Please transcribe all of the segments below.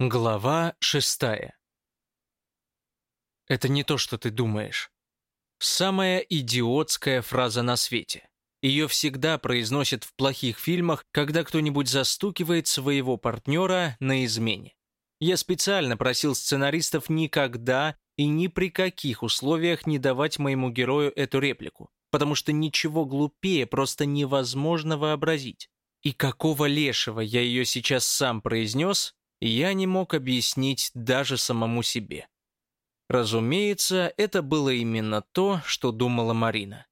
Глава шестая. Это не то, что ты думаешь. Самая идиотская фраза на свете. Ее всегда произносят в плохих фильмах, когда кто-нибудь застукивает своего партнера на измене. Я специально просил сценаристов никогда и ни при каких условиях не давать моему герою эту реплику, потому что ничего глупее просто невозможно вообразить. И какого лешего я ее сейчас сам произнес, я не мог объяснить даже самому себе. Разумеется, это было именно то, что думала Марина.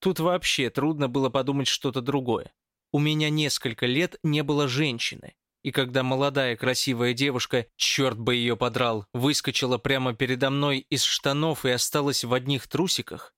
Тут вообще трудно было подумать что-то другое. У меня несколько лет не было женщины, и когда молодая красивая девушка, черт бы ее подрал, выскочила прямо передо мной из штанов и осталась в одних трусиках,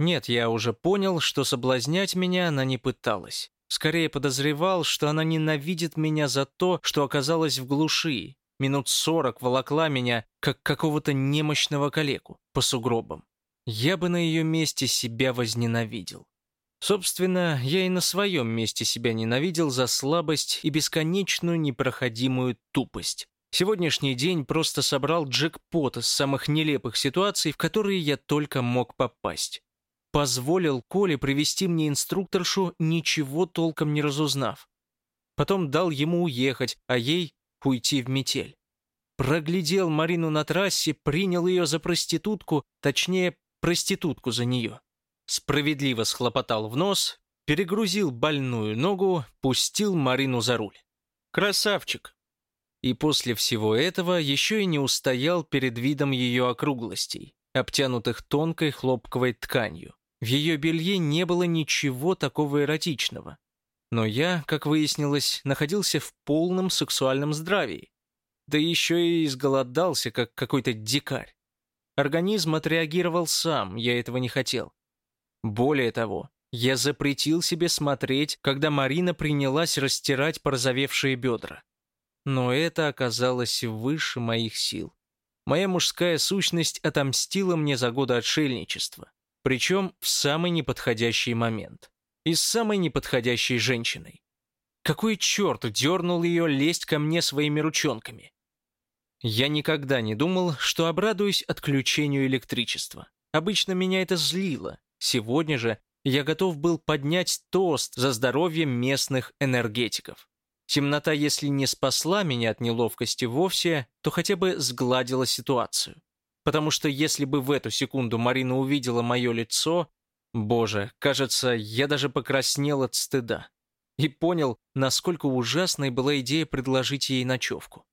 нет, я уже понял, что соблазнять меня она не пыталась. Скорее подозревал, что она ненавидит меня за то, что оказалась в глуши. Минут сорок волокла меня, как какого-то немощного калеку, по сугробам. Я бы на ее месте себя возненавидел. Собственно, я и на своем месте себя ненавидел за слабость и бесконечную непроходимую тупость. Сегодняшний день просто собрал джекпот из самых нелепых ситуаций, в которые я только мог попасть позволил Коле привести мне инструкторшу, ничего толком не разузнав. Потом дал ему уехать, а ей уйти в метель. Проглядел Марину на трассе, принял ее за проститутку, точнее, проститутку за нее. Справедливо схлопотал в нос, перегрузил больную ногу, пустил Марину за руль. Красавчик. И после всего этого еще и не устоял перед видом ее округлостей, обтянутых тонкой хлопковой тканью. В ее белье не было ничего такого эротичного. Но я, как выяснилось, находился в полном сексуальном здравии. Да еще и изголодался, как какой-то дикарь. Организм отреагировал сам, я этого не хотел. Более того, я запретил себе смотреть, когда Марина принялась растирать порозовевшие бедра. Но это оказалось выше моих сил. Моя мужская сущность отомстила мне за годы отшельничества. Причем в самый неподходящий момент. И с самой неподходящей женщиной. Какой черт дернул ее лезть ко мне своими ручонками? Я никогда не думал, что обрадуюсь отключению электричества. Обычно меня это злило. Сегодня же я готов был поднять тост за здоровье местных энергетиков. Темнота, если не спасла меня от неловкости вовсе, то хотя бы сгладила ситуацию потому что если бы в эту секунду Марина увидела мое лицо, боже, кажется, я даже покраснел от стыда и понял, насколько ужасной была идея предложить ей ночевку.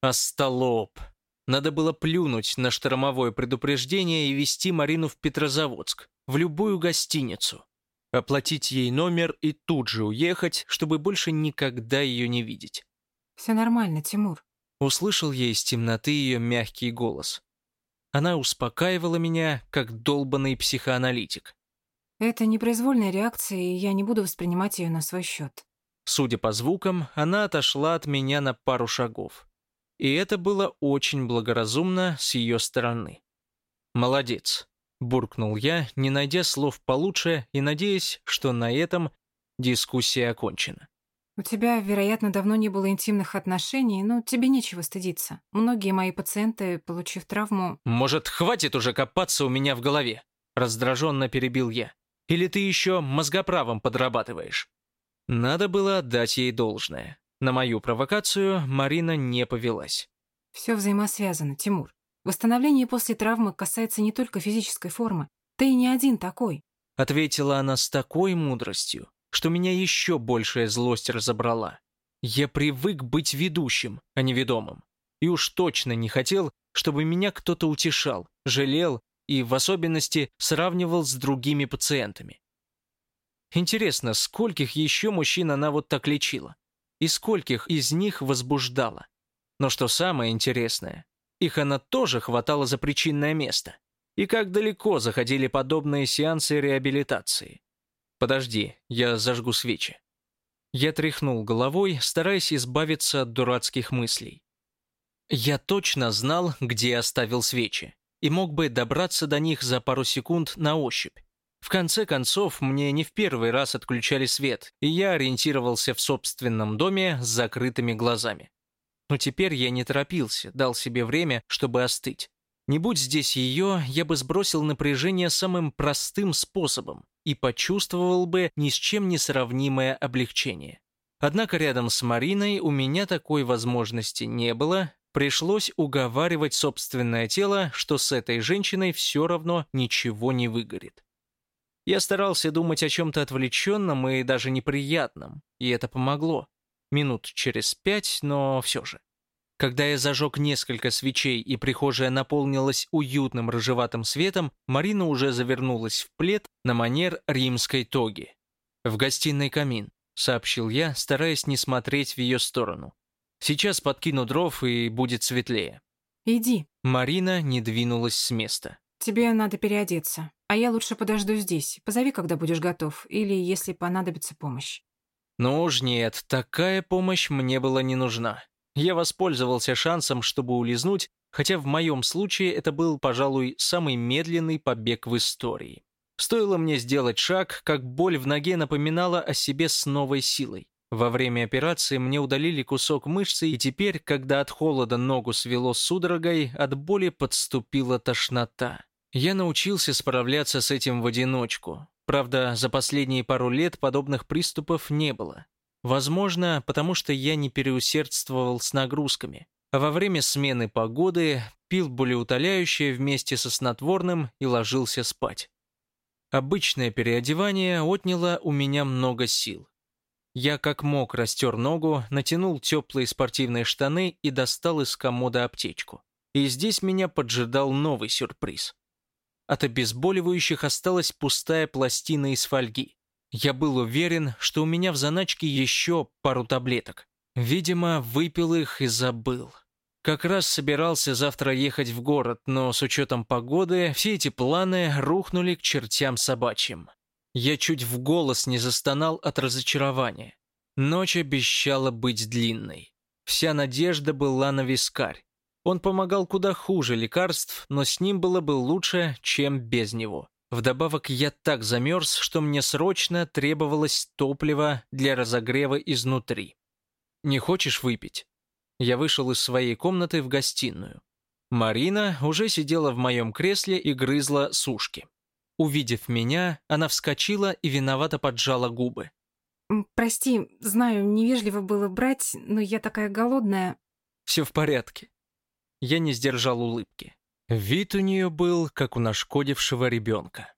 Остолоп. Надо было плюнуть на штормовое предупреждение и вести Марину в Петрозаводск, в любую гостиницу. Оплатить ей номер и тут же уехать, чтобы больше никогда ее не видеть. «Все нормально, Тимур», — услышал я из темноты ее мягкий голос. Она успокаивала меня, как долбанный психоаналитик. «Это непроизвольная реакция, и я не буду воспринимать ее на свой счет». Судя по звукам, она отошла от меня на пару шагов. И это было очень благоразумно с ее стороны. «Молодец», — буркнул я, не найдя слов получше и надеясь, что на этом дискуссия окончена. У тебя, вероятно, давно не было интимных отношений, но тебе нечего стыдиться. Многие мои пациенты, получив травму... Может, хватит уже копаться у меня в голове? Раздраженно перебил я. Или ты еще мозгоправом подрабатываешь? Надо было отдать ей должное. На мою провокацию Марина не повелась. Все взаимосвязано, Тимур. Восстановление после травмы касается не только физической формы. Ты не один такой. Ответила она с такой мудростью, что меня еще большая злость разобрала. Я привык быть ведущим, а не ведомым. И уж точно не хотел, чтобы меня кто-то утешал, жалел и, в особенности, сравнивал с другими пациентами. Интересно, скольких еще мужчин она вот так лечила? И скольких из них возбуждала? Но что самое интересное, их она тоже хватала за причинное место. И как далеко заходили подобные сеансы реабилитации. «Подожди, я зажгу свечи». Я тряхнул головой, стараясь избавиться от дурацких мыслей. Я точно знал, где оставил свечи, и мог бы добраться до них за пару секунд на ощупь. В конце концов, мне не в первый раз отключали свет, и я ориентировался в собственном доме с закрытыми глазами. Но теперь я не торопился, дал себе время, чтобы остыть. Не будь здесь ее, я бы сбросил напряжение самым простым способом и почувствовал бы ни с чем не сравнимое облегчение. Однако рядом с Мариной у меня такой возможности не было, пришлось уговаривать собственное тело, что с этой женщиной все равно ничего не выгорит. Я старался думать о чем-то отвлеченном и даже неприятном, и это помогло. Минут через пять, но все же. Когда я зажег несколько свечей и прихожая наполнилась уютным рыжеватым светом, Марина уже завернулась в плед на манер римской тоги. «В гостиной камин», — сообщил я, стараясь не смотреть в ее сторону. «Сейчас подкину дров, и будет светлее». «Иди». Марина не двинулась с места. «Тебе надо переодеться, а я лучше подожду здесь. Позови, когда будешь готов, или если понадобится помощь». «Ну уж нет, такая помощь мне была не нужна. Я воспользовался шансом, чтобы улизнуть, хотя в моем случае это был, пожалуй, самый медленный побег в истории. Стоило мне сделать шаг, как боль в ноге напоминала о себе с новой силой. Во время операции мне удалили кусок мышцы, и теперь, когда от холода ногу свело судорогой, от боли подступила тошнота. Я научился справляться с этим в одиночку. Правда, за последние пару лет подобных приступов не было. Возможно, потому что я не переусердствовал с нагрузками. А во время смены погоды пил болеутоляющее вместе со снотворным и ложился спать. Обычное переодевание отняло у меня много сил. Я как мог растер ногу, натянул теплые спортивные штаны и достал из комода аптечку. И здесь меня поджидал новый сюрприз. От обезболивающих осталась пустая пластина из фольги. Я был уверен, что у меня в заначке еще пару таблеток. Видимо, выпил их и забыл. Как раз собирался завтра ехать в город, но с учетом погоды все эти планы рухнули к чертям собачьим. Я чуть в голос не застонал от разочарования. Ночь обещала быть длинной. Вся надежда была на вискарь. Он помогал куда хуже лекарств, но с ним было бы лучше, чем без него. Вдобавок я так замерз, что мне срочно требовалось топливо для разогрева изнутри. «Не хочешь выпить?» Я вышел из своей комнаты в гостиную. Марина уже сидела в моем кресле и грызла сушки. Увидев меня, она вскочила и виновато поджала губы. «Прости, знаю, невежливо было брать, но я такая голодная». «Все в порядке». Я не сдержал улыбки. Вид у нее был, как у нашкодившего ребенка.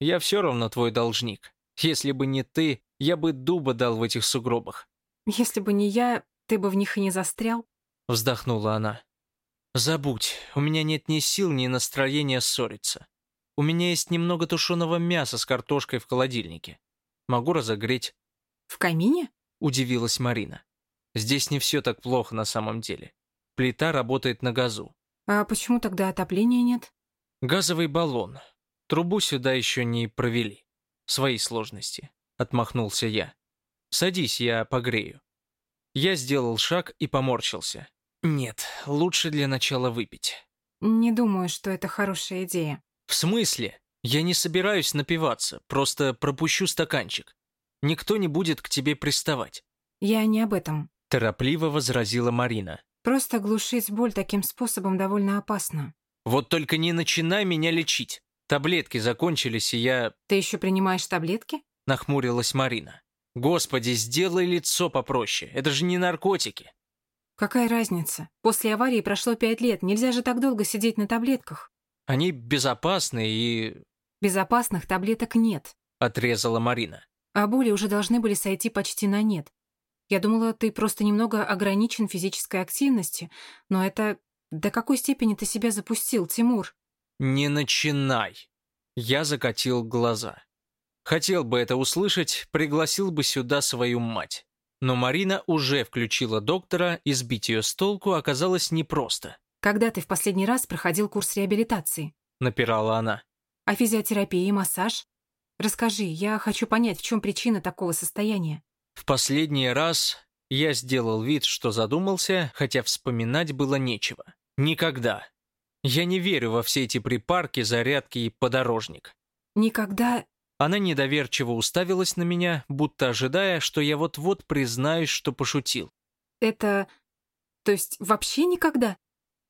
«Я все равно твой должник. Если бы не ты, я бы дуба дал в этих сугробах». «Если бы не я, ты бы в них и не застрял?» Вздохнула она. «Забудь, у меня нет ни сил, ни настроения ссориться. У меня есть немного тушеного мяса с картошкой в холодильнике. Могу разогреть». «В камине?» Удивилась Марина. «Здесь не все так плохо на самом деле. Плита работает на газу. А почему тогда отопления нет? Газовый баллон. Трубу сюда еще не провели. Свои сложности. Отмахнулся я. Садись, я погрею. Я сделал шаг и поморщился. Нет, лучше для начала выпить. Не думаю, что это хорошая идея. В смысле? Я не собираюсь напиваться, просто пропущу стаканчик. Никто не будет к тебе приставать. Я не об этом. Торопливо возразила Марина. Просто глушить боль таким способом довольно опасно. Вот только не начинай меня лечить. Таблетки закончились, и я... Ты еще принимаешь таблетки? Нахмурилась Марина. Господи, сделай лицо попроще. Это же не наркотики. Какая разница? После аварии прошло пять лет. Нельзя же так долго сидеть на таблетках. Они безопасны и... Безопасных таблеток нет. Отрезала Марина. А боли уже должны были сойти почти на нет. Я думала, ты просто немного ограничен физической активностью, но это... До какой степени ты себя запустил, Тимур? Не начинай. Я закатил глаза. Хотел бы это услышать, пригласил бы сюда свою мать. Но Марина уже включила доктора, и сбить ее с толку оказалось непросто. «Когда ты в последний раз проходил курс реабилитации?» — напирала она. «А физиотерапия и массаж? Расскажи, я хочу понять, в чем причина такого состояния». В последний раз я сделал вид, что задумался, хотя вспоминать было нечего. Никогда. Я не верю во все эти припарки, зарядки и подорожник. Никогда... Она недоверчиво уставилась на меня, будто ожидая, что я вот-вот признаюсь, что пошутил. Это... То есть вообще никогда?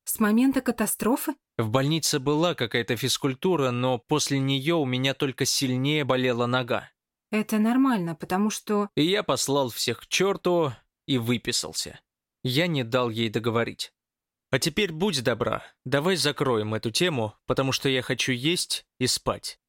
С момента катастрофы? В больнице была какая-то физкультура, но после нее у меня только сильнее болела нога. Это нормально, потому что... И я послал всех к черту и выписался. Я не дал ей договорить. А теперь будь добра, давай закроем эту тему, потому что я хочу есть и спать.